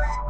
you